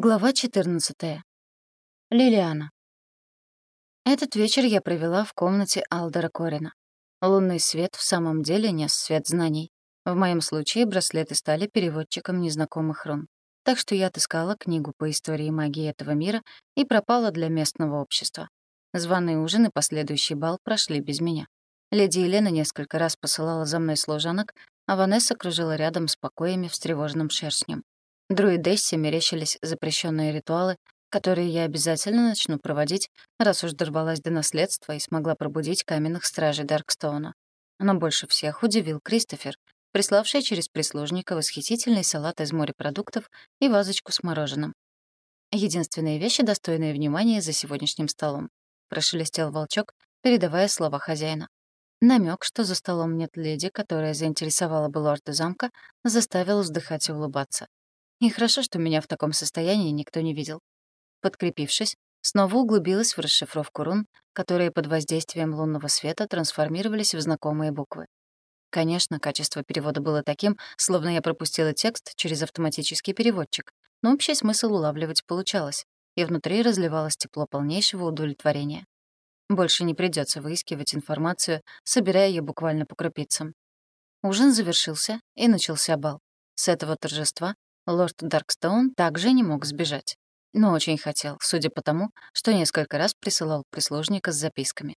Глава 14. Лилиана. Этот вечер я провела в комнате Алдера Корина. Лунный свет в самом деле нес свет знаний. В моем случае браслеты стали переводчиком незнакомых рун. Так что я отыскала книгу по истории магии этого мира и пропала для местного общества. Званый ужин и последующий бал прошли без меня. Леди Елена несколько раз посылала за мной служанок, а Ванесса кружила рядом с покоями встревоженным шершнем. Друидессе мерещились запрещенные ритуалы, которые я обязательно начну проводить, раз уж дорвалась до наследства и смогла пробудить каменных стражей Даркстоуна. Но больше всех удивил Кристофер, приславший через прислужника восхитительный салат из морепродуктов и вазочку с мороженым. Единственные вещи, достойные внимания за сегодняшним столом. Прошелестел волчок, передавая слова хозяина. Намек, что за столом нет леди, которая заинтересовала бы лорда замка, заставил вздыхать и улыбаться. И хорошо, что меня в таком состоянии никто не видел. Подкрепившись, снова углубилась в расшифровку рун, которые под воздействием лунного света трансформировались в знакомые буквы. Конечно, качество перевода было таким, словно я пропустила текст через автоматический переводчик, но общий смысл улавливать получалось, и внутри разливалось тепло полнейшего удовлетворения. Больше не придется выискивать информацию, собирая ее буквально по крупицам. Ужин завершился, и начался бал. С этого торжества Лорд Даркстоун также не мог сбежать. Но очень хотел, судя по тому, что несколько раз присылал прислужника с записками.